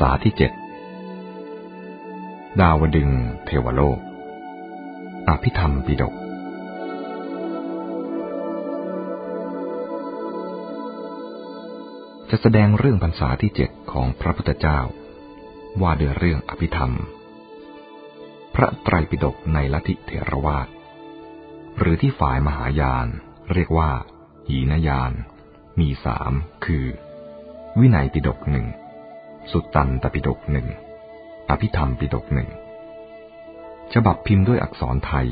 ษาที่เจ็ดดาวดึงเทวโลก อภิธรรมปิฎกจะแสดงเรื่องพรรษาที่เจ็ดของพระพุทธเจ้า ว่าด้วยเรื่องอภิธรรม พระไตรปิฎกในลัทธิเถรวาท หรือที่ฝ่ายมหายาน เรียกว่า หีนยาน มีสามคือ วินัยปิฎกหนึ่ง สุตตันตปิฎกหนึ่ง อภิธรรมปิฎกหนึ่ง ฉบับพิมพ์ด้วยอักษรไทย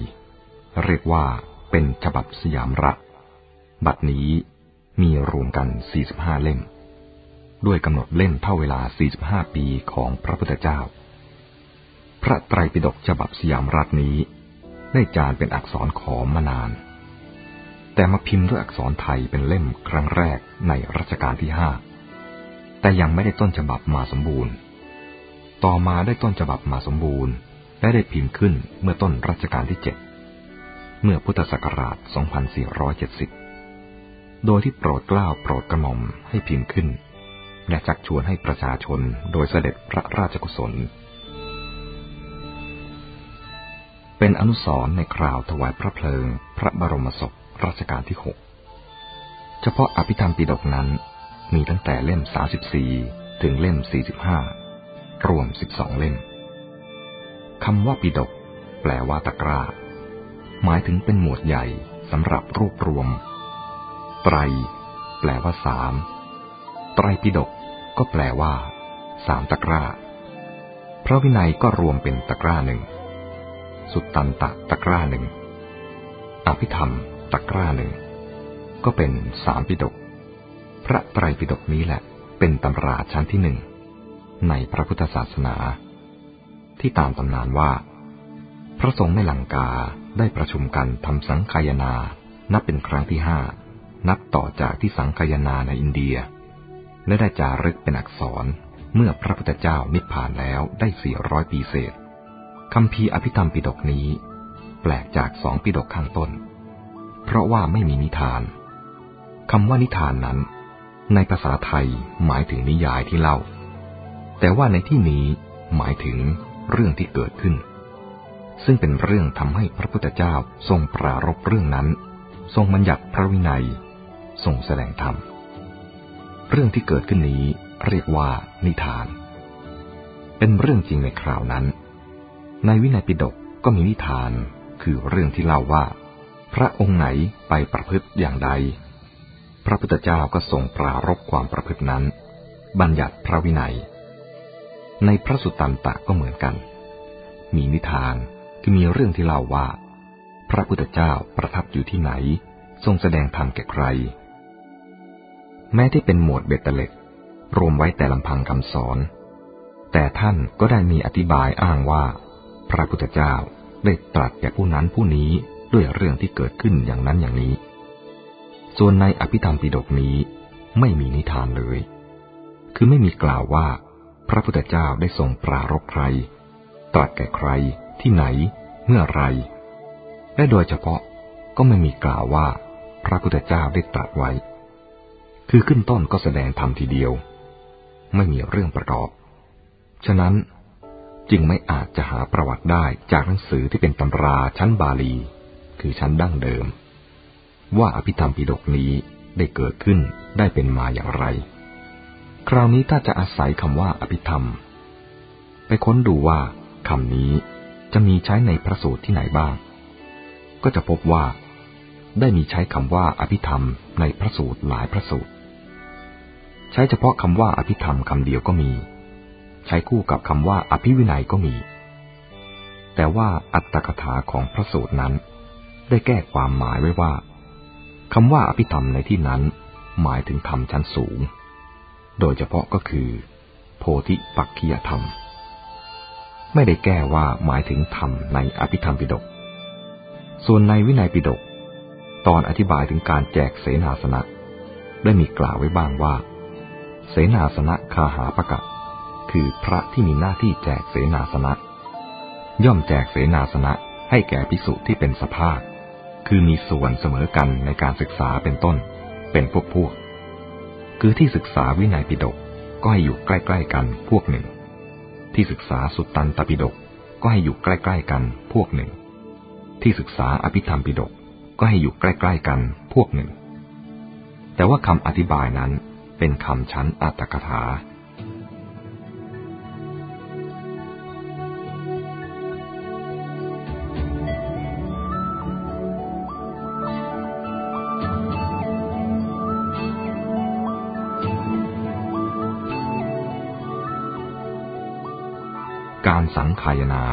เรียกว่าเป็นฉบับสยามรัฐบัดนี้มีรวมกัน 45 เล่ม ด้วยกำหนดเล่มเท่าเวลา 45 ปีของพระพุทธเจ้า พระไตรปิฎกฉบับสยามรัฐนี้ ได้จารเป็นอักษรขอมมานาน แต่มาพิมพ์ด้วยอักษรไทยเป็นเล่มครั้งแรกในรัชกาลที่ห้า แต่ยังไม่ได้ต้นฉบับมาสมบูรณ์ ต่อมาได้ต้นฉบับมาสมบูรณ์ และได้พิมพ์ขึ้นเมื่อต้นรัชกาลที่เจ็ดเมื่อพุทธศักราช 2470 โดยที่โปรดเกล้าโปรดกระหม่อมให้พิมพ์ขึ้น และจักชวนให้ประชาชนโดยเสด็จพระราชกุศล เป็นอนุสรในคราวถวายพระเพลิง พระบรมศพรัชกาลที่หกเฉพาะอภิธรรมปิฎกนั้น มีตั้งแต่เล่ม 34 ถึงเล่ม 45 รวม 12 เล่มคำว่าปิดก แปลว่าตะกร้า หมายถึงเป็นหมวดใหญ่สำหรับรวบรวม ไตร แปลว่าสาม ไตรปิดก ก็แปลว่าสามตะกร้า พระวินัยก็รวมเป็นตะกร้าหนึ่ง สุตตันตะตะกร้าหนึ่ง อภิธรรมตะกร้าหนึ่ง ก็เป็นสามปิดก พระไตรปิฎกนี้แหละ เป็นตำราชั้นที่หนึ่ง ในพระพุทธศาสนา ที่ตามตำนานว่า พระสงฆ์ในลังกาได้ประชุมกันทำสังคายนา นับเป็นครั้งที่ห้า นับต่อจากที่สังคายนาในอินเดีย และได้จารึกเป็นอักษรเมื่อพระพุทธเจ้านิพพานแล้วได้สี่ร้อยปีเศษคำพีอภิธรรมปิฎกนี้ แปลกจากสองปิฎกข้างต้น เพราะว่าไม่มีนิทานคำว่านิทานนั้น ในภาษาไทยหมายถึงนิยายที่เล่า แต่ว่าในที่นี้หมายถึงเรื่องที่เกิดขึ้น ซึ่งเป็นเรื่องทำให้พระพุทธเจ้าทรงปรารบเรื่องนั้น ทรงบัญญัติพระวินัย ทรงแสดงธรรม เรื่องที่เกิดขึ้นนี้เรียกว่านิทาน เป็นเรื่องจริงในคราวนั้น ในวินัยปิฎกก็มีนิทานคือเรื่องที่เล่าว่า พระองค์ไหนไปประพฤติอย่างใด พระพุทธเจ้าก็ทรงปรารบความประพฤตินั้น บัญญัติพระวินัย ในพระสุตตันตะก็เหมือนกัน มีนิทานคือมีเรื่องที่เล่าว่า พระพุทธเจ้าประทับอยู่ที่ไหน ทรงแสดงธรรมแก่ใคร แม้ที่เป็นหมวดเบตเตเล็ดรวมไว้แต่ลำพังคำสอน แต่ท่านก็ได้มีอธิบายอ้างว่า พระพุทธเจ้าได้ตรัสแก่ผู้นั้นผู้นี้ด้วยเรื่องที่เกิดขึ้นอย่างนั้นอย่างนี้ ส่วนในอภิธรรมปิฎกนี้ไม่มีนิทานเลย คือไม่มีกล่าวว่า พระพุทธเจ้าได้ทรงปรารบใคร ตรัสแก่ใคร ที่ไหน เมื่อไร และโดยเฉพาะก็ไม่มีกล่าวว่า พระพุทธเจ้าได้ตรัสไว้ คือขึ้นต้นก็แสดงธรรมทีเดียว ไม่มีเรื่องประกอบ ฉะนั้นจึงไม่อาจจะหาประวัติได้จากหนังสือที่เป็นตำราชั้นบาลี คือชั้นดั้งเดิม ว่าอภิธรรมปิฎกนี้ได้เกิดขึ้นได้เป็นมาอย่างไร คราวนี้ถ้าจะอาศัยคำว่าอภิธรรม ไปค้นดูว่าคำนี้จะมีใช้ในพระสูตรที่ไหนบ้าง ก็จะพบว่า ได้มีใช้คำว่าอภิธรรมในพระสูตรหลายพระสูตร ใช้เฉพาะคำว่าอภิธรรมคำเดียวก็มี ใช้คู่กับคำว่าอภิวินัยก็มี แต่ว่าอัตตกถาของพระสูตรนั้น ได้แก้ความหมายไว้ว่า คำว่าอภิธรรมในที่นั้น หมายถึงธรรมชั้นสูง โดยเฉพาะก็คือ โพธิปักขียธรรม ไม่ได้แก้ว่าหมายถึงธรรมในอภิธรรมปิฎกส่วนในวินัยปิฎกตอนอธิบายถึงการแจกเสนาสนะ ได้มีกล่าวไว้บ้างว่า เสนาสนะคาหาปะกะ คือพระที่มีหน้าที่แจกเสนาสนะ ย่อมแจกเสนาสนะให้แก่ภิกษุที่เป็นสภาพ คือมีส่วนเสมอกันในการศึกษาเป็นต้น เป็นพวกพวก คือที่ศึกษาวินัยปิฎกก็ให้อยู่ใกล้ๆกันพวกหนึ่ง ที่ศึกษาสุตตันตปิฎกก็ให้อยู่ใกล้ๆกันพวกหนึ่ง ที่ศึกษาอภิธรรมปิฎกก็ให้อยู่ใกล้ๆกันพวกหนึ่ง แต่ว่าคำอธิบายนั้นเป็นคำชั้นอัตถกถา การสังขายนา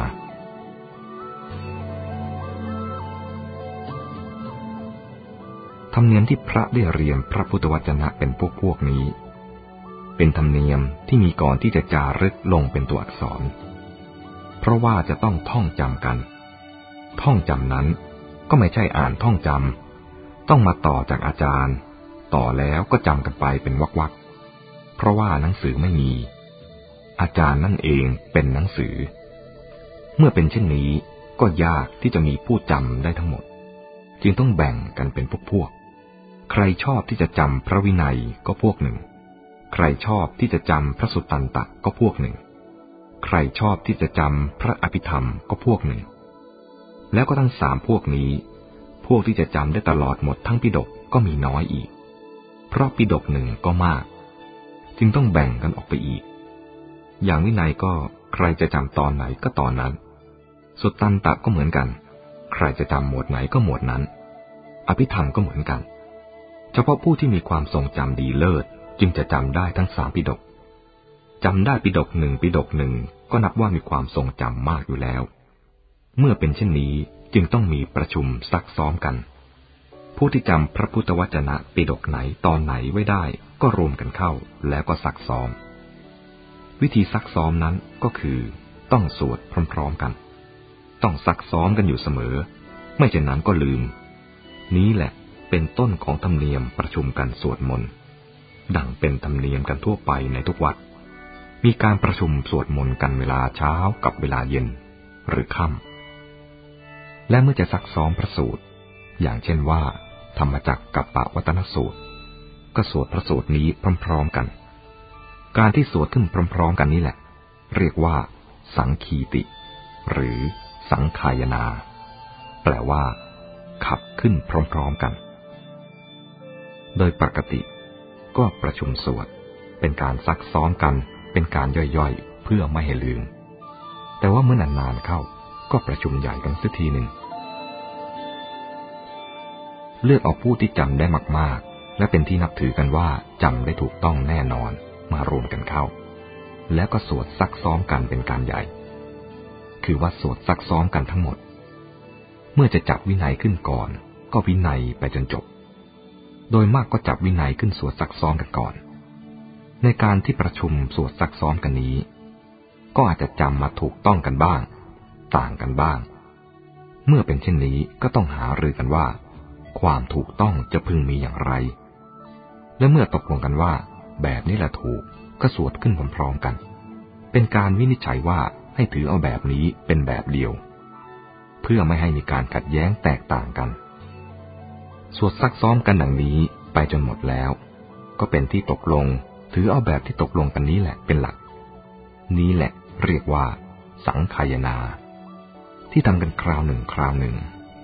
ธรรมเนียมที่พระได้เรียนพระพุทธวจนะเป็นพวกพวกนี้ เป็นธรรมเนียมที่มีก่อนที่จะจารึกลงเป็นตัวอักษร เพราะว่าจะต้องท่องจำกัน ท่องจำนั้นก็ไม่ใช่อ่านท่องจำต้องมาต่อจากอาจารย์ ต่อแล้วก็จำกันไปเป็นวักๆเพราะว่าหนังสือไม่มี อาจารย์นั่นเองเป็นหนังสือ เมื่อเป็นเช่นนี้ก็ยากที่จะมีผู้จำได้ทั้งหมด จึงต้องแบ่งกันเป็นพวกพวก ใครชอบที่จะจำพระวินัยก็พวกหนึ่ง ใครชอบที่จะจำพระสุตตันตะก็พวกหนึ่ง ใครชอบที่จะจำพระอภิธรรมก็พวกหนึ่ง แล้วก็ทั้งสามพวกนี้ พวกที่จะจำได้ตลอดหมดทั้งปิดกก็มีน้อยอีก เพราะปิดกหนึ่งก็มาก จึงต้องแบ่งกันออกไปอีก อย่างวินัยก็ใครจะจำตอนไหนก็ตอนนั้น สุตตันตะก็เหมือนกัน ใครจะจำหมวดไหนก็หมวดนั้น อภิธรรมก็เหมือนกัน เฉพาะผู้ที่มีความทรงจำดีเลิศจึงจะจำได้ทั้งสามปิดกจำได้ปิดกหนึ่งปิดกหนึ่งก็นับว่ามีความทรงจำมากอยู่แล้ว เมื่อเป็นเช่นนี้จึงต้องมีประชุมซักซ้อมกัน ผู้ที่จำพระพุทธวจนะปิดกไหนตอนไหนไว้ได้ ก็รวมกันเข้าแล้วก็ซักซ้อม วิธีซักซ้อมนั้นก็คือต้องสวดพร้อมๆกัน ต้องซักซ้อมกันอยู่เสมอ ไม่เช่นนั้นก็ลืม นี้แหละเป็นต้นของธรรมเนียมประชุมกันสวดมนต์ดังเป็นธรรมเนียมกันทั่วไปในทุกวัด มีการประชุมสวดมนต์กันเวลาเช้ากับเวลาเย็น หรือค่ำและเมื่อจะซักซ้อมพระสูตร อย่างเช่นว่า ธรรมจักกับปะวัตนสูตร ก็สวดพระสูตรนี้พร้อม ๆกัน การที่สวดขึ้นพร้อม ๆ กันนี้แหละ เรียกว่า สังคีติ หรือสังขายนา แปลว่า ขับขึ้นพร้อม ๆ กัน โดยปกติ ก็ประชุมสวด เป็นการซักซ้อมกัน เป็นการย่อยๆ เพื่อไม่ให้ลืม แต่ว่าเมื่อนานๆเข้า ก็ประชุมใหญ่กันสักทีหนึ่ง เลือกเอาผู้ที่จำได้มากๆ และเป็นที่นับถือกันว่าจำได้ถูกต้องแน่นอน มารวมกันเข้า แล้วก็สวดซักซ้อมกันเป็นการใหญ่ คือว่าสวดซักซ้อมกันทั้งหมด เมื่อจะจับวินัยขึ้นก่อน ก็วินัยไปจนจบ โดยมากก็จับวินัยขึ้นสวดซักซ้อมกันก่อน ในการที่ประชุมสวดซักซ้อมกันนี้ ก็อาจจะจำมาถูกต้องกันบ้าง ต่างกันบ้าง เมื่อเป็นเช่นนี้ก็ต้องหารือกันว่า ความถูกต้องจะพึงมีอย่างไรและเมื่อตกลงกันว่า แบบนี้แหละถูกก็สวดขึ้นพร้อมๆกัน เป็นการวินิจฉัยว่าให้ถือเอาแบบนี้เป็นแบบเดียว เพื่อไม่ให้มีการขัดแย้งแตกต่างกัน สวดซักซ้อมกันดังนี้ไปจนหมดแล้ว ก็เป็นที่ตกลงถือเอาแบบที่ตกลงกันนี้แหละเป็นหลัก นี้แหละเรียกว่า สังขายนา ที่ทำกันคราวหนึ่งคราวหนึ่ง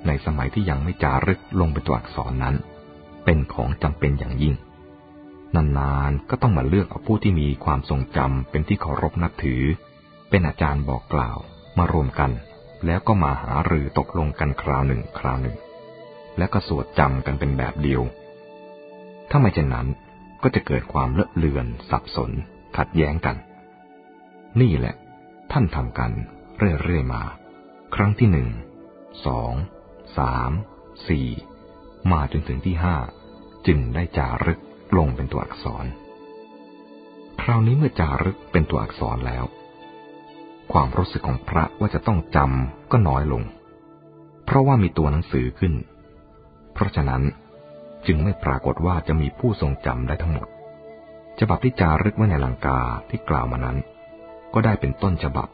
ในสมัยที่ยังไม่จารึกลงเป็นตัวอักษรนั้น เป็นของจำเป็นอย่างยิ่ง นานๆ ก็ต้องมาเลือกเอาผู้ที่มีความทรงจำเป็นที่เคารพนับถือ เป็นอาจารย์บอกกล่าว มารวมกัน แล้วก็มาหารือตกลงกันคราวหนึ่งคราวหนึ่ง และก็สวดจำกันเป็นแบบเดียว ถ้าไม่เช่นนั้นก็จะเกิดความเลอะเลือน สับสน ขัดแย้งกัน นี่แหละ ท่านทำกัน เรื่อยๆมา ครั้งที่หนึ่งสองสามสี่มาจนถึงที่ห้าจึงได้จารึก ลงเป็นตัวอักษร คราวนี้เมื่อจารึกเป็นตัวอักษรแล้ว ความรู้สึกของพระว่าจะต้องจำก็น้อยลง เพราะว่ามีตัวหนังสือขึ้น เพราะฉะนั้นจึงไม่ปรากฏว่าจะมีผู้ทรงจำได้ทั้งหมด ฉบับที่จารึกไว้ในลังกาที่กล่าวมานั้น ก็ได้เป็นต้นฉบับ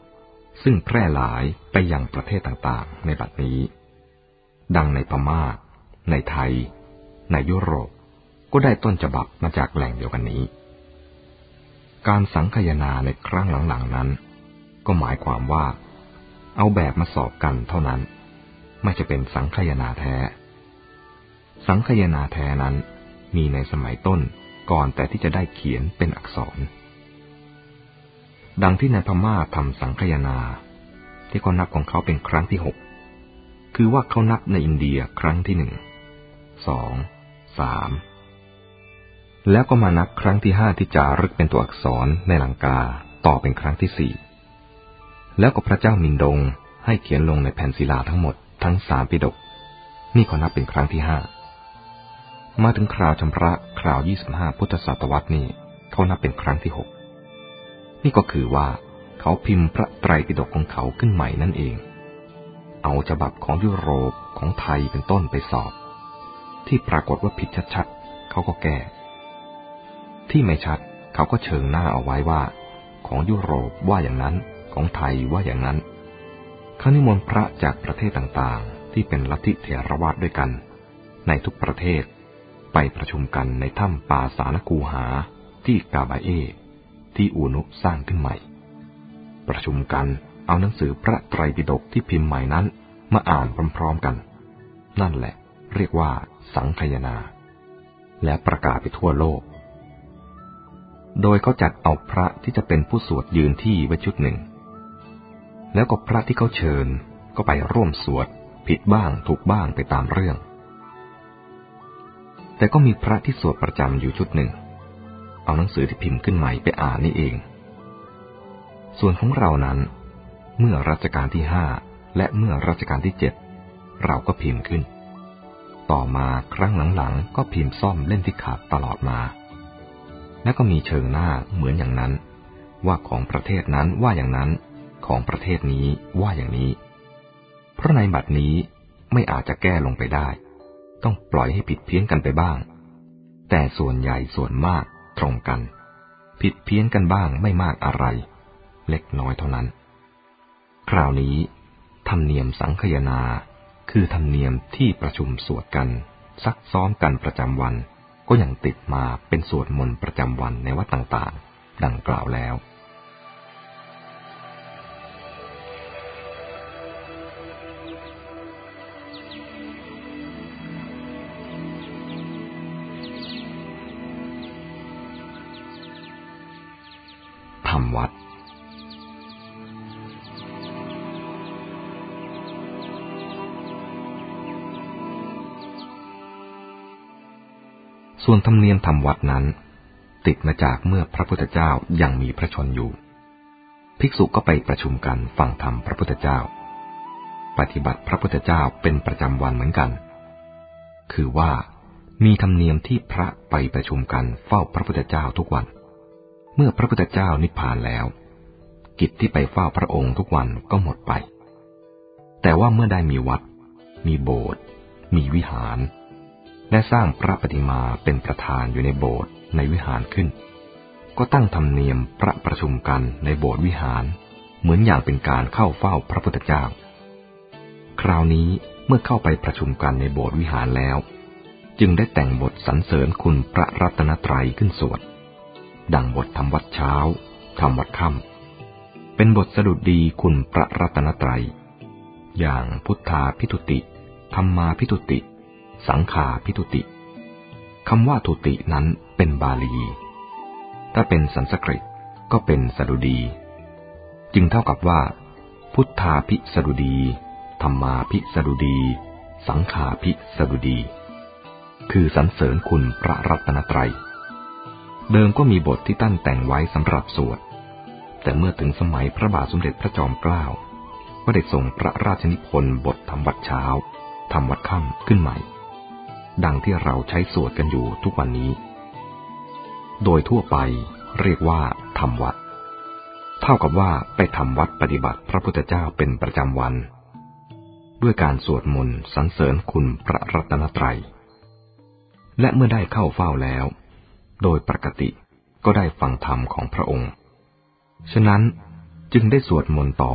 ซึ่งแพร่หลายไปยังประเทศต่างๆ ในบัดนี้ ดังในพมา่า ในไทย ในยุโรป ก็ได้ต้นฉบับมาจากแหล่งเดียวกันนี้ การสังคยนาในครั้งหลังๆนั้น ก็หมายความว่า เอาแบบมาสอบกันเท่านั้น ไม่จะเป็นสังคยนาแท้ สังคยนาแท้นั้นมีในสมัยต้นก่อนแต่ที่จะได้เขียนเป็นอักษร ดังที่ในพม่าทำสังคยนา ที่เขานับของเขาเป็นครั้งที่หกคือว่าเขานับในอินเดียครั้งที่หนึ่งสองสาม แล้วก็มานับครั้งที่ห้าที่จารึกเป็นตัวอักษรในหลังกาต่อเป็นครั้งที่สี่แล้วก็พระเจ้ามินดงให้เขียนลงในแผ่นศิลาทั้งหมดทั้งสามปิดก นี่เขานับเป็นครั้งที่ห้ามาถึงคราวชำระคราว25พุทธศตวรรษนี่เขานับเป็นครั้งที่หกนี่ก็คือว่าเขาพิมพ์พระไตรปิฎกของเขาขึ้นใหม่นั่นเอง เอาฉบับของยุโรปของไทยเป็นต้นไปสอบ ที่ปรากฏว่าผิดชัดๆเขาก็แก้ ที่ไม่ชัดเขาก็เชิงหน้าเอาไว้ว่า ของยุโรปว่าอย่างนั้นของไทยว่าอย่างนั้นเขานิมนต์พระจากประเทศต่างๆ ที่เป็นลัทธิเถรวาทด้วยกัน ในทุกประเทศ ไปประชุมกันในถ้ำป่าสานกูหาที่กาบาเอ ที่อูนุสร้างขึ้นใหม่ ประชุมกันเอาหนังสือพระไตรปิฎกที่พิมพ์ใหม่นั้น มาอ่านพร้อมๆกัน นั่นแหละ เรียกว่าสังคยนา และประกาศไปทั่วโลก โดยเขาจัดเอาพระที่จะเป็นผู้สวดยืนที่ไว้ชุดหนึ่ง แล้วก็พระที่เขาเชิญก็ไปร่วมสวด ผิดบ้างถูกบ้างไปตามเรื่อง แต่ก็มีพระที่สวดประจำอยู่ชุดหนึ่ง เอาหนังสือที่พิมพ์ขึ้นใหม่ไปอ่านนี่เอง ส่วนของเรานั้น เมื่อรัชกาลที่ห้าและเมื่อรัชกาลที่เจ็ดเราก็พิมพ์ขึ้น ต่อมาครั้งหลังๆก็พิมพ์ซ่อมเล่นที่ขาดตลอดมา และก็มีเชิงหน้าเหมือนอย่างนั้น ว่าของประเทศนั้นว่าอย่างนั้น ของประเทศนี้ว่าอย่างนี้ เพราะในบัดนี้ไม่อาจจะแก้ลงไปได้ ต้องปล่อยให้ผิดเพี้ยนกันไปบ้าง แต่ส่วนใหญ่ส่วนมากตรงกัน ผิดเพี้ยนกันบ้างไม่มากอะไร เล็กน้อยเท่านั้น คราวนี้ธรรมเนียมสังคยนา คือธรรมเนียมที่ประชุมสวดกัน ซักซ้อมกันประจำวัน ก็ยังติดมาเป็นสวดมนต์ประจำวันในวัดต่างๆ ดังกล่าวแล้ว ทำวัด ส่วนธรรมเนียมทำวัดนั้น ติดมาจากเมื่อพระพุทธเจ้ายังมีพระชนอยู่ ภิกษุก็ไปประชุมกันฟังธรรมพระพุทธเจ้า ปฏิบัติพระพุทธเจ้าเป็นประจำวันเหมือนกัน คือว่ามีธรรมเนียมที่พระไปประชุมกันเฝ้าพระพุทธเจ้าทุกวัน เมื่อพระพุทธเจ้านิพพานแล้ว กิจที่ไปเฝ้าพระองค์ทุกวันก็หมดไป แต่ว่าเมื่อได้มีวัด มีโบสถ์มีวิหาร และสร้างพระปฏิมาเป็นประธานอยู่ในโบสถ์ในวิหารขึ้น ก็ตั้งธรรมเนียมพระประชุมกันในโบสถ์วิหาร เหมือนอย่างเป็นการเข้าเฝ้าพระพุทธเจ้า คราวนี้เมื่อเข้าไปประชุมกันในโบสถ์วิหารแล้ว จึงได้แต่งบทสรรเสริญคุณพระรัตนตรัยขึ้นสวด ดังบททำวัดเช้าทำวัดค่ำเป็นบทสดุดดีคุณพระรัตนตรัย อย่างพุทธาพิทุติธรรมาพิทุติ สังขาพิทุติคำว่าทุตินั้นเป็นบาลี ถ้าเป็นสันสกฤตก็เป็นสดุดี จึงเท่ากับว่า พุทธาพิสดุดี ธรรมาพิสดุดี สังขาพิสดุดี คือสรรเสริญคุณพระรัตนตรัย เดิมก็มีบทที่ตั้งแต่งไว้สำหรับสวด แต่เมื่อถึงสมัยพระบาทสมเด็จพระจอมเกล้า ก็ได้ส่งพระราชนิพนธ์บทธรรมวัดเช้าทำวัดค่ำขึ้นใหม่ ดังที่เราใช้สวดกันอยู่ทุกวันนี้ โดยทั่วไปเรียกว่าทำวัด เท่ากับว่าไปทำวัดปฏิบัติพระพุทธเจ้าเป็นประจำวัน ด้วยการสวดมนต์สรรเสริญคุณพระรัตนตรัย และเมื่อได้เข้าเฝ้าแล้ว โดยปกติก็ได้ฟังธรรมของพระองค์ ฉะนั้นจึงได้สวดมนต์ต่อ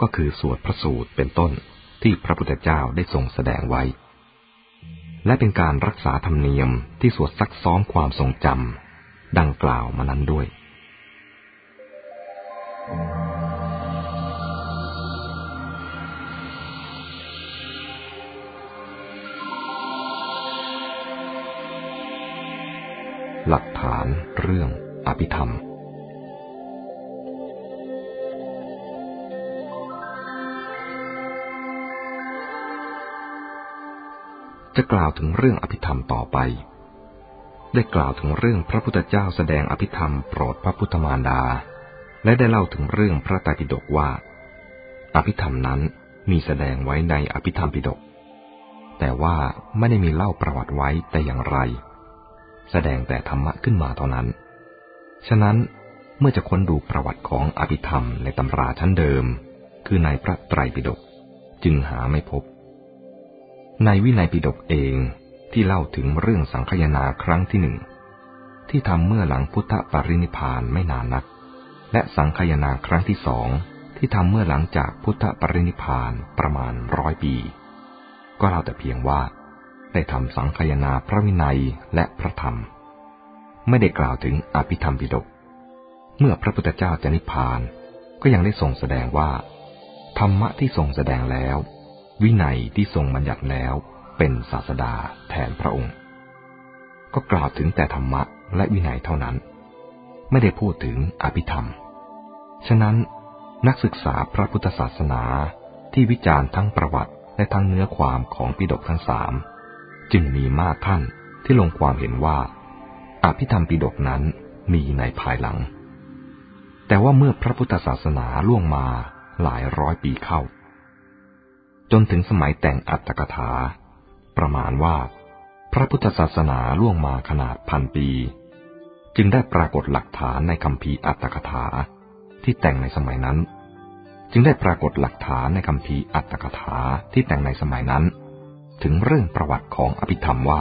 ก็คือสวดพระสูตรเป็นต้นที่พระพุทธเจ้าได้ทรงแสดงไว้ และเป็นการรักษาธรรมเนียมที่สวดซักซ้อมความทรงจำดังกล่าวมานั้นด้วย หลักฐานเรื่องอภิธรรม จะกล่าวถึงเรื่องอภิธรรมต่อไป ได้กล่าวถึงเรื่องพระพุทธเจ้าแสดงอภิธรรมโปรดพระพุทธมารดา และได้เล่าถึงเรื่องพระไตรปิฎกว่า อภิธรรมนั้นมีแสดงไว้ในอภิธรรมปิฎก แต่ว่าไม่ได้มีเล่าประวัติไว้แต่อย่างไร แสดงแต่ธรรมะขึ้นมาเท่านั้น ฉะนั้นเมื่อจะค้นดูประวัติของอภิธรรมในตำราชั้นเดิม คือในพระไตรปิฎกจึงหาไม่พบ ในวินัยปิฎกเองที่เล่าถึงเรื่องสังคยนาครั้งที่หนึ่งที่ทำเมื่อหลังพุทธปรินิพานไม่นานนัก และสังคยนาครั้งที่สองที่ทำเมื่อหลังจากพุทธปรินิพานประมาณร้อยปี ก็เล่าแต่เพียงว่า ได้ทำสังคยนาพระวินัยและพระธรรม ไม่ได้กล่าวถึงอภิธรรมปิฎกเมื่อพระพุทธเจ้าจะนิพพานก็ยังได้ทรงแสดงว่า ธรรมะที่ทรงแสดงแล้ว วินัยที่ทรงบัญญัติแล้วเป็นศาสดาแทนพระองค์ ก็กล่าวถึงแต่ธรรมะและวินัยเท่านั้น ไม่ได้พูดถึงอภิธรรม ฉะนั้นนักศึกษาพระพุทธศาสนาที่วิจารณ์ทั้งประวัติและทั้งเนื้อความของปิฎกทั้งสามจึงมีมากท่านที่ลงความเห็นว่า อภิธรรมปิฎกนั้นมีในภายหลัง แต่ว่าเมื่อพระพุทธศาสนาล่วงมาหลายร้อยปีเข้า จนถึงสมัยแต่งอัตถกถา ประมาณว่า พระพุทธศาสนาล่วงมาขนาดพันปี จึงได้ปรากฏหลักฐานในคำพีอัตถกถาที่แต่งในสมัยนั้น จึงได้ปรากฏหลักฐานในคำพีอัตถกถาที่แต่งในสมัยนั้น ถึงเรื่องประวัติของอภิธรรมว่า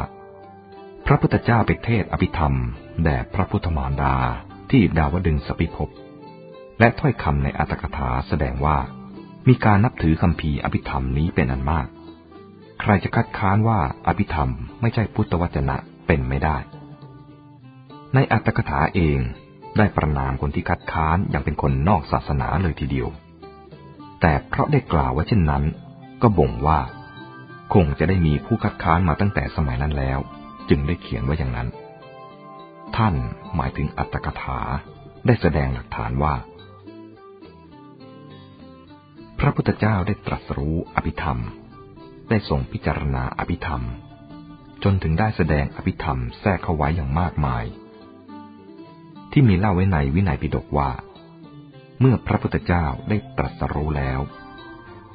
พระพุทธเจ้าไปเทศอภิธรรมแด่พระพุทธมารดาที่ดาวดึงสปิภพและถ้อยคำในอัตถกถาแสดงว่า มีการนับถือคำพีอภิธรรมนี้เป็นอันมาก ใครจะคัดค้านว่าอภิธรรมไม่ใช่พุทธวจนะเป็นไม่ได้ ในอัตถกถาเองได้ประนามคนที่คัดค้านอย่างเป็นคนนอกศาสนาเลยทีเดียว แต่เพราะได้กล่าวว่าเช่นนั้น ก็บ่งว่า คงจะได้มีผู้คัดค้านมาตั้งแต่สมัยนั้นแล้ว จึงได้เขียนไว้อย่างนั้น ท่านหมายถึงอัตถกถาได้แสดงหลักฐานว่า พระพุทธเจ้าได้ตรัสรู้อภิธรรม ได้ทรงพิจารณาอภิธรรม จนถึงได้แสดงอภิธรรมแทรกเข้าไว้อย่างมากมาย ที่มีเล่าไว้ในวินัยปิฎกว่า เมื่อพระพุทธเจ้าได้ตรัสรู้แล้ว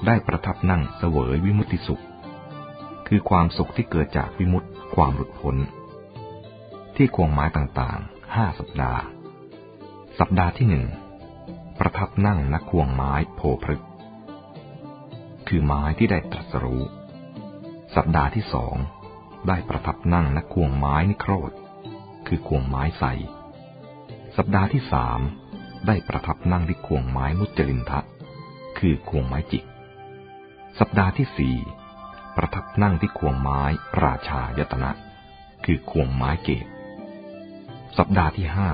ได้ประทับนั่งเสวยวิมุติสุข คือความสุขที่เกิดจากวิมุตติความหลุดพ้น ที่ควงไม้ต่างๆห้าสัปดาห์ สัปดาห์ที่หนึ่งประทับนั่งนักควงไม้โพพฤกษ คือไม้ที่ได้ตรัสรู้ สัปดาห์ที่สองได้ประทับนั่งนักควงไม้นิโครธ คือควงไม้ใส สัปดาห์ที่สามได้ประทับนั่งที่ควงไม้มุจลินทะ คือควงไม้จิก สัปดาห์ที่สี่ประทับนั่งที่ควงไม้ราชายตนะ คือควงไม้เกศสัปดาห์ที่ห้า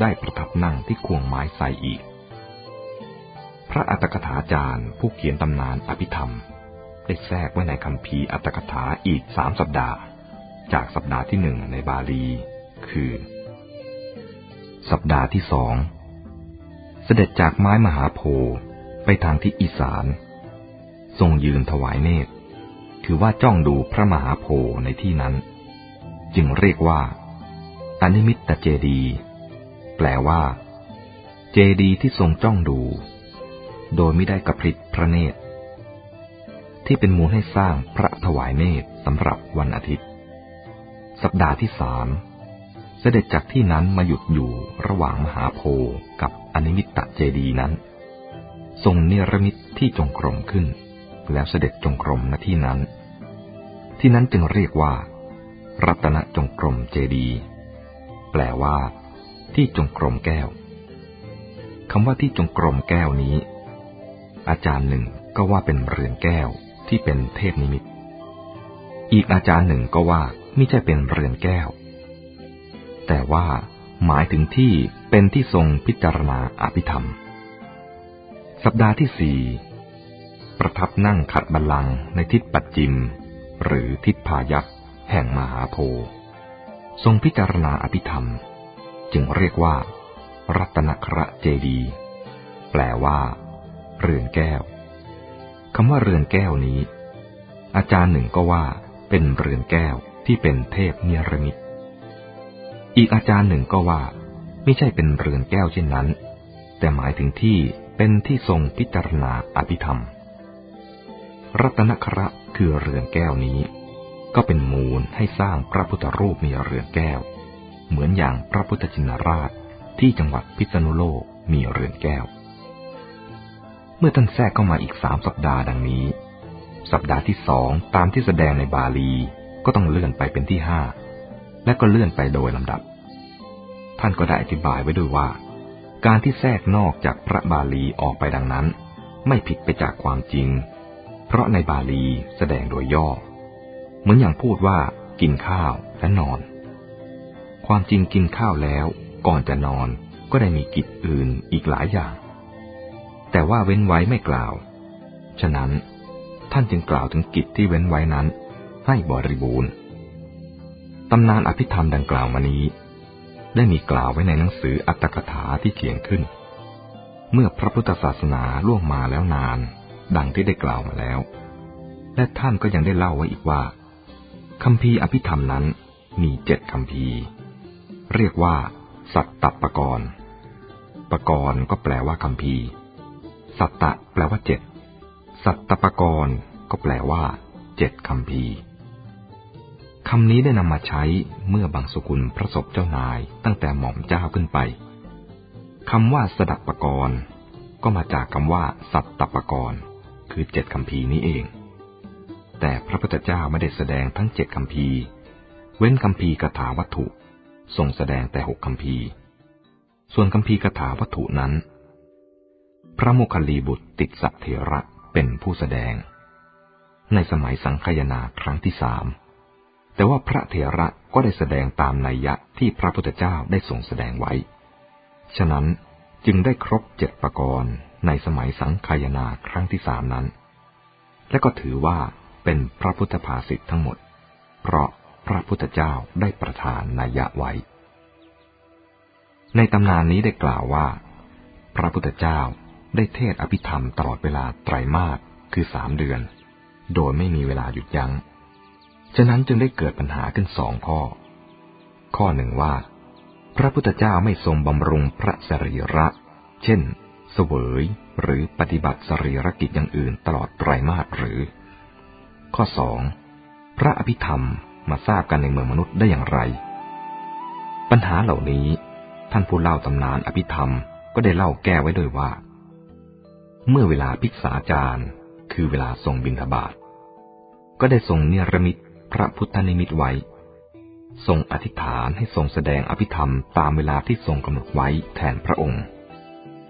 ได้ประทับนั่งที่ควงไม้ใสอีก พระอัตถกถาจารย์ผู้เขียนตำนานอภิธรรม ได้แทรกไว้ในคำพีอัตถกถาอีกสามสัปดาห์ จากสัปดาห์ที่หนึ่งในบาลี คือ สัปดาห์ที่สองเสด็จจากไม้มหาโพไปทางที่อีสาน ทรงยืนถวายเนตร ถือว่าจ้องดูพระมหาโพในที่นั้น จึงเรียกว่า อนิมิตตเจดี แปลว่า เจดีที่ทรงจ้องดู โดยไม่ได้กระพริบพระเนตร ที่เป็นมูลให้สร้างพระถวายเนตรสำหรับวันอาทิตย์ สัปดาห์ที่สามเสด็จจากที่นั้นมาหยุดอยู่ระหว่างมหาโพธิ์กับอนิมิสเจดีย์นั้น ทรงเนรมิตที่จงกรมขึ้น แล้วเสด็จจงกรมณที่นั้น ที่นั้นจึงเรียกว่า รัตนจงกรมเจดีแปลว่า ที่จงกรมแก้วคำว่าที่จงกรมแก้วนี้ อาจารย์หนึ่งก็ว่าเป็นเรือนแก้วที่เป็นเทพนิมิต อีกอาจารย์หนึ่งก็ว่าไม่ใช่เป็นเรือนแก้ว แต่ว่าหมายถึงที่เป็นที่ทรงพิจารณาอภิธรรม สัปดาห์ที่สี่ประทับนั่งขัดบัลลังก์ในทิศปัจจิม หรือทิศพายัพแห่งมหาโพทรงพิจารณาอภิธรรม จึงเรียกว่า รัตนคระเจดี แปลว่า เรือนแก้วคำว่าเรือนแก้วนี้ อาจารย์หนึ่งก็ว่าเป็นเรือนแก้วที่เป็นเทพเนรมิตอีกอาจารย์หนึ่งก็ว่า ไม่ใช่เป็นเรือนแก้วเช่นนั้น แต่หมายถึงที่เป็นที่ทรงพิจารณาอภิธรรม รัตนคระคือเรือนแก้วนี้ ก็เป็นมูลให้สร้างพระพุทธรูปมีเรือนแก้ว เหมือนอย่างพระพุทธจินราชที่จังหวัดพิษณุโลกมีเรือนแก้ว เมื่อท่านแทรกเข้ามาอีกสามสัปดาห์ดังนี้ สัปดาห์ที่สองตามที่แสดงในบาลีก็ต้องเลื่อนไปเป็นที่ห้าและก็เลื่อนไปโดยลำดับ ท่านก็ได้อธิบายไว้ด้วยว่า การที่แทรกนอกจากพระบาลีออกไปดังนั้น ไม่ผิดไปจากความจริง เพราะในบาลีแสดงโดยย่อ เหมือนอย่างพูดว่ากินข้าวและนอน ความจริงกินข้าวแล้ว ก่อนจะนอนก็ได้มีกิจอื่นอีกหลายอย่าง แต่ว่าเว้นไว้ไม่กล่าว ฉะนั้นท่านจึงกล่าวถึงกิจที่เว้นไว้นั้น ให้บริบูรณ์ตำนานอภิธรรมดังกล่าวมานี้ ได้มีกล่าวไว้ในหนังสืออัตถกถาที่เขียนขึ้น เมื่อพระพุทธศาสนาล่วงมาแล้วนาน ดังที่ได้กล่าวมาแล้ว และท่านก็ยังได้เล่าไว้อีกว่าคำพีอภิธรรมนั้นมีเจ็ดคำพีเรียกว่า สัตตปกรณ์ปกรณ์ก็แปลว่าคำพี สัตตะแปลว่าเจ็ด สัตตปกรณ์ก็แปลว่าเจ็ดคำพีคำนี้ได้นำมาใช้เมื่อบางสกุลพระศพเจ้านายตั้งแต่หม่อมเจ้าขึ้นไปคำว่าสดับปกรณ์ก็มาจากคำว่า สัตตปกรณ์คือเจ็ดคำพีนี้เอง แต่พระพุทธเจ้าไม่ได้แสดงทั้งเจ็ดคำพีเว้นคำพีกถาวัตถุทรงแสดงแต่หกคำพีส่วนคำพีกถาวัตถุนั้น พระโมคคัลลีบุตรติดสัเถระเป็นผู้แสดง ในสมัยสังคยนาครั้งที่สามแต่ว่าพระเถระก็ได้แสดงตามนัยยะที่พระพุทธเจ้าได้ทรงแสดงไว้ ฉะนั้นจึงได้ครบเจ็ดประกรณ์ในสมัยสังคยนาครั้งที่สามนั้น และก็ถือว่าเป็นพระพุทธภาษิตทั้งหมด เพราะพระพุทธเจ้าได้ประทานนัยยะไว้ ในตำนานนี้ได้กล่าวว่า พระพุทธเจ้า ได้เทศอภิธรรมตลอดเวลาไตรมาสคือสามเดือน โดยไม่มีเวลาหยุดยัง้ง ฉะนั้นจึงได้เกิดปัญหาขึ้นสองข้อ ข้อหนึ่งว่า พระพุทธเจ้าไม่ทรงบำรุงพระสรีระ เช่น เสวยหรือปฏิบัติสรีรกิจอย่างอื่นตลอดไตรมาสหรือ ข้อสองพระอภิธรรมมาทราบกันในเมืองมนุษย์ได้อย่างไร ปัญหาเหล่านี้ท่านผู้เล่าตำนานอภิธรรมก็ได้เล่าแก้ไว้โดยว่า เมื่อเวลาภิกษาจารย์ คือเวลาทรงบิณฑบาตก็ได้ทรงเนรมิตพระพุทธนิมิตไว้ ทรงอธิษฐานให้ทรงแสดงอภิธรรมตามเวลาที่ทรงกำหนดไว้แทนพระองค์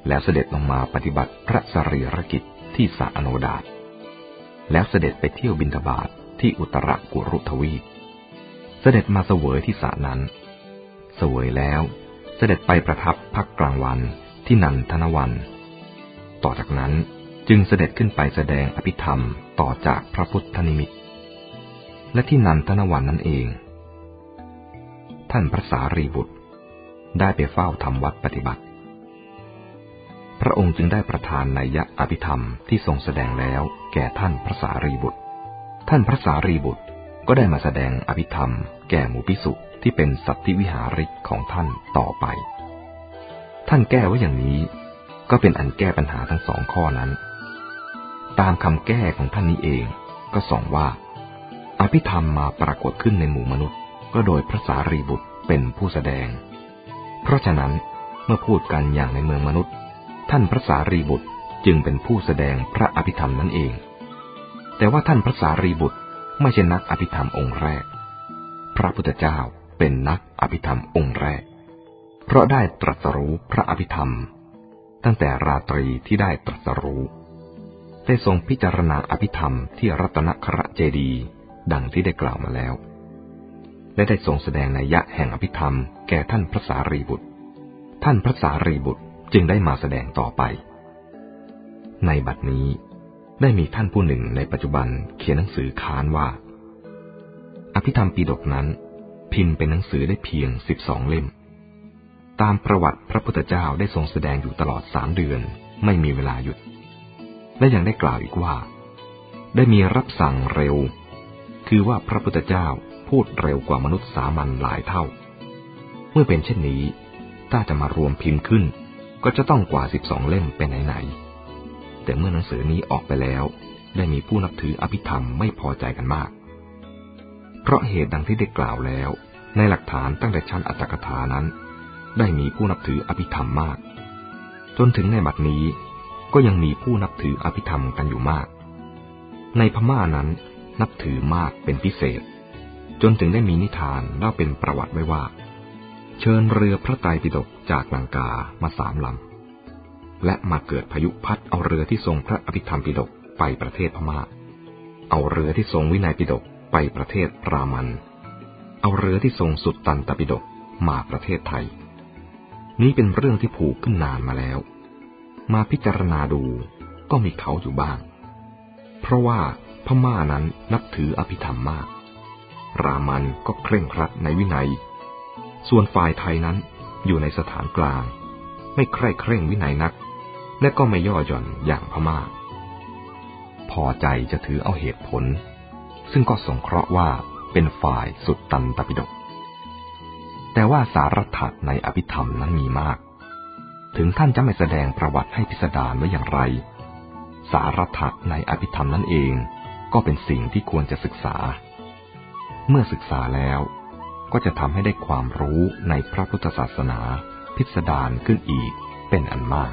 แล้วเสด็จลงมาปฏิบัติพระสรีรกิจที่สาอโนดาตแล้วเสด็จไปเที่ยวบิณฑบาตทที่อุตรกุรุทวีเสด็จมาเสวยที่สานั้น เสวยแล้ว เสด็จไปประทับพักกลางวันที่นันทนวัน ต่อจากนั้นจึงเสด็จขึ้นไปแสดงอภิธรรมต่อจากพระพุทธนิมิต และที่นันทนวันนั่นเอง ท่านพระสารีบุตรได้ไปเฝ้าทำวัดปฏิบัติ พระองค์จึงได้ประทานนัยยะอภิธรรมที่ทรงแสดงแล้วแก่ท่านพระสารีบุตร ท่านพระสารีบุตรก็ได้มาแสดงอภิธรรมแก่หมู่พิสุที่เป็นสัตติวิหาริกของท่านต่อไป ท่านแก้ไว้อย่างนี้ ก็เป็นอันแก้ปัญหาทั้งสองข้อนั้น ตามคำแก้ของท่านนี้เองก็ส่องว่า อภิธรรมมาปรากฏขึ้นในหมู่มนุษย์ ก็โดยพระสารีบุตรเป็นผู้แสดง เพราะฉะนั้นเมื่อพูดกันอย่างในเมืองมนุษย์ ท่านพระสารีบุตรจึงเป็นผู้แสดงพระอภิธรรมนั่นเอง แต่ว่าท่านพระสารีบุตรไม่ใช่นักอภิธรรมองค์แรก พระพุทธเจ้าเป็นนักอภิธรรมองค์แรก เพราะได้ตรัสรู้พระอภิธรรม ตั้งแต่ราตรีที่ได้ตรัสรู้ได้ทรงพิจารณาอภิธรรมที่รัตนคระเจดีดังที่ได้กล่าวมาแล้ว และได้ทรงแสดงนัยยะแห่งอภิธรรมแก่ท่านพระสารีบุตร ท่านพระสารีบุตรจึงได้มาแสดงต่อไป ในบัดนี้ได้มีท่านผู้หนึ่งในปัจจุบันเขียนหนังสือค้านว่า อภิธรรมปีดกนั้น พิมพ์เป็นหนังสือได้เพียงสิบสองเล่ม ตามประวัติพระพุทธเจ้าได้ทรงแสดงอยู่ตลอดสามเดือน ไม่มีเวลาหยุด และยังได้กล่าวอีกว่า ได้มีรับสั่งเร็ว คือว่าพระพุทธเจ้าพูดเร็วกว่ามนุษย์สามัญหลายเท่า เมื่อเป็นเช่นนี้ ถ้าจะมารวมพิมพ์ขึ้น ก็จะต้องกว่าสิบสองเล่มเป็นไหนๆแต่เมื่อหนังสือนี้ออกไปแล้ว ได้มีผู้นับถืออภิธรรมไม่พอใจกันมาก เพราะเหตุดังที่ได้กล่าวแล้ว ในหลักฐานตั้งแต่ชั้นอัตถกถานั้น ได้มีผู้นับถืออภิธรรมมาก จนถึงในบัดนี้ก็ยังมีผู้นับถืออภิธรรมกันอยู่มาก ในพม่านั้นนับถือมากเป็นพิเศษ จนถึงได้มีนิทานเล่าเป็นประวัติไว้ว่า เชิญเรือพระไตรปิฎกจากลังกามาสามลำ และมาเกิดพายุพัดเอาเรือที่ทรงพระอภิธรรมปิฎกไปประเทศพม่า เอาเรือที่ทรงวินัยปิฎกไปประเทศรามัน เอาเรือที่ทรงสุดตันตปิฎกมาประเทศไทย นี้เป็นเรื่องที่ผูกขึ้นนานมาแล้ว มาพิจารณาดูก็มีเขาอยู่บ้าง เพราะว่าพม่านั้นนับถืออภิธรรมมาก รามันก็เคร่งครัดในวินัย ส่วนฝ่ายไทยนั้นอยู่ในสถานกลาง ไม่ใคร่เคร่งวินัยนัก และก็ไม่ย่อหย่อนอย่างพม่า พอใจจะถือเอาเหตุผล ซึ่งก็สงเคราะห์ว่าเป็นฝ่ายสุดตันตปิฎก แต่ว่าสารัตถในอภิธรรมนั้นมีมาก ถึงท่านจะไม่แสดงประวัติให้พิสดารไว้อย่างไร สารัตถในอภิธรรมนั่นเองก็เป็นสิ่งที่ควรจะศึกษา เมื่อศึกษาแล้วก็จะทำให้ได้ความรู้ในพระพุทธศาสนา พิสดารขึ้นอีกเป็นอันมาก